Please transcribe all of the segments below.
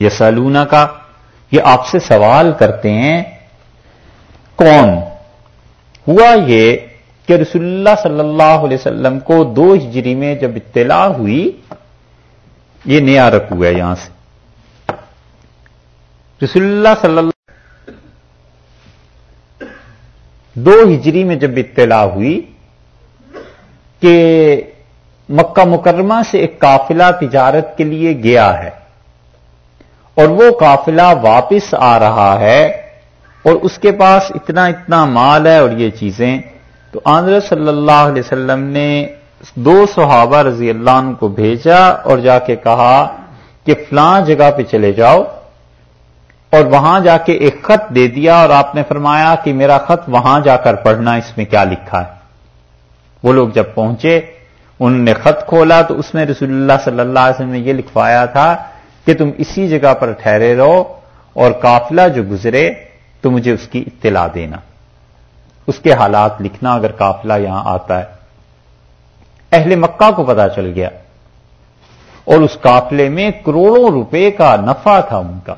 یا سالونا کا یہ آپ سے سوال کرتے ہیں، کون؟ ہوا یہ کہ رسول اللہ صلی اللہ علیہ وسلم کو دو ہجری میں جب اطلاع ہوئی، یہ نیا رکھو ہے یہاں سے۔ رسول اللہ صلی اللہ دو ہجری میں جب اطلاع ہوئی کہ مکہ مکرمہ سے ایک قافلہ تجارت کے لیے گیا ہے اور وہ قافلہ واپس آ رہا ہے اور اس کے پاس اتنا اتنا مال ہے اور یہ چیزیں، تو آندر صلی اللہ علیہ وسلم نے دو صحابہ رضی اللہ عنہ کو بھیجا اور جا کے کہا کہ فلاں جگہ پہ چلے جاؤ اور وہاں جا کے ایک خط دے دیا اور آپ نے فرمایا کہ میرا خط وہاں جا کر پڑھنا، اس میں کیا لکھا ہے۔ وہ لوگ جب پہنچے، انہوں نے خط کھولا تو اس میں رسول اللہ صلی اللہ علیہ وسلم نے یہ لکھوایا تھا کہ تم اسی جگہ پر ٹھہرے رہو اور قافلہ جو گزرے تو مجھے اس کی اطلاع دینا۔ اس کے حالات لکھنا اگر قافلہ یہاں آتا ہے۔ اہل مکہ کو پتا چل گیا۔ اور اس قافلے میں کروڑوں روپے کا نفع تھا ان کا۔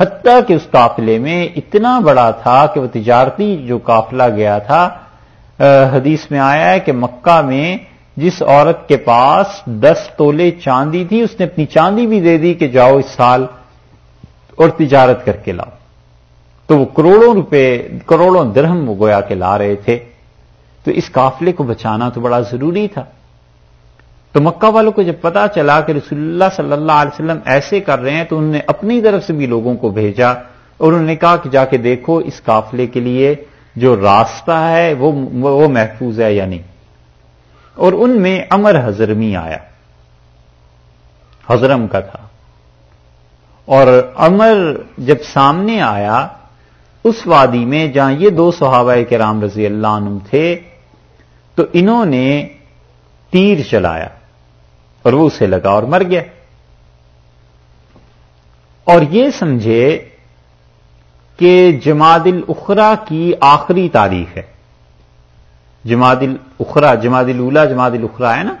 حتیٰ کہ اس قافلے میں اتنا بڑا تھا کہ وہ تجارتی جو قافلہ گیا تھا حدیث میں آیا ہے کہ مکہ میں جس عورت کے پاس دس تولے چاندی تھی، اس نے اپنی چاندی بھی دے دی کہ جاؤ اس سال اور تجارت کر کے لاؤ۔ تو وہ کروڑوں روپے، کروڑوں درہم وہ گویا کے لا رہے تھے۔ تو اس قافلے کو بچانا تو بڑا ضروری تھا۔ تو مکہ والوں کو جب پتا چلا کہ رسول اللہ صلی اللہ علیہ وسلم ایسے کر رہے ہیں، تو انہوں نے اپنی طرف سے بھی لوگوں کو بھیجا اور انہوں نے کہا کہ جا کے دیکھو اس قافلے کے لیے جو راستہ ہے، وہ وہ محفوظ ہے یا نہیں۔ اور ان میں امر حضرمی آیا۔ حضرم کا تھا۔ اور امر جب سامنے آیا، اس وادی میں جہاں یہ دو صحابہ کے رام رضی اللہ عنہ تھے، تو انہوں نے تیر چلایا اور وہ اسے لگا اور مر گیا۔ اور یہ سمجھے کہ جماعت الاخرا کی آخری تاریخ ہے۔ جماعت الاخرا جماعت الاولا جماعت الاخرا ہے نا؟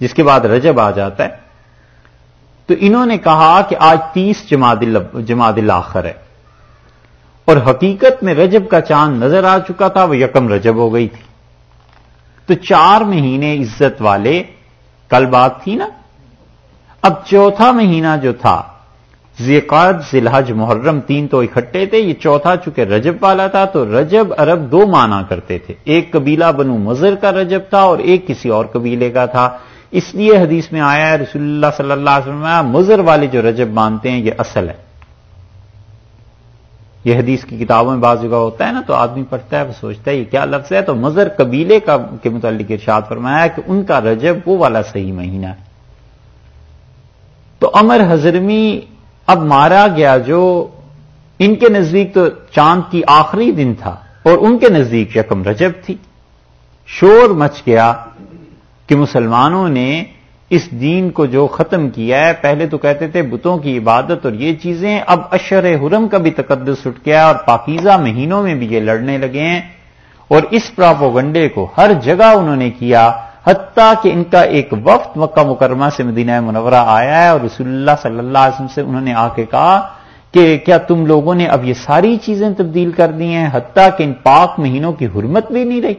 جس کے بعد رجب آ جاتا ہے۔ تو انہوں نے کہا کہ آج تیس جماعت الاخر ہے۔ اور حقیقت میں رجب کا چاند نظر آ چکا تھا، وہ یکم رجب ہو گئی تھی۔ تو چار مہینے عزت والے، کل بات تھی نا؟ اب چوتھا مہینہ جو تھا زیقات ذلحج محرم، تین تو اکٹھے تھے، یہ چوتھا چونکہ رجب والا تھا، تو رجب، عرب دو مانا کرتے تھے۔ ایک قبیلہ بنو مزر کا رجب تھا اور ایک کسی اور قبیلے کا تھا۔ اس لیے حدیث میں آیا ہے، رسول اللہ صلی اللہ علیہ وسلم مزر والے جو رجب مانتے ہیں، یہ اصل ہے۔ یہ حدیث کی کتابوں میں بعض جگہ ہوتا ہے نا، تو آدمی پڑھتا ہے وہ سوچتا ہے، یہ کیا لفظ ہے؟ تو مزر قبیلے کا کے متعلق ارشاد فرمایا کہ ان کا رجب وہ والا صحیح مہینہ ہے۔ تو امر حضرمی اب مارا گیا جو ان کے نزدیک تو چاند کی آخری دن تھا اور ان کے نزدیک یکم رجب تھی۔ شور مچ گیا کہ مسلمانوں نے اس دین کو جو ختم کیا ہے، پہلے تو کہتے تھے بتوں کی عبادت اور یہ چیزیں، اب اشر حرم کا بھی تقدس اٹھ گیا اور پاکیزہ مہینوں میں بھی یہ لڑنے لگے ہیں۔ اور اس پراپوگنڈے کو ہر جگہ انہوں نے کیا حتیٰ کہ ان کا ایک وقت مکہ مکرمہ سے مدینہ منورہ آیا ہے اور رسول اللہ صلی اللہ علیہ وسلم سے انہوں نے آ کے کہا کہ کیا تم لوگوں نے اب یہ ساری چیزیں تبدیل کر دی ہیں حتیٰ کہ ان پاک مہینوں کی حرمت بھی نہیں رہی؟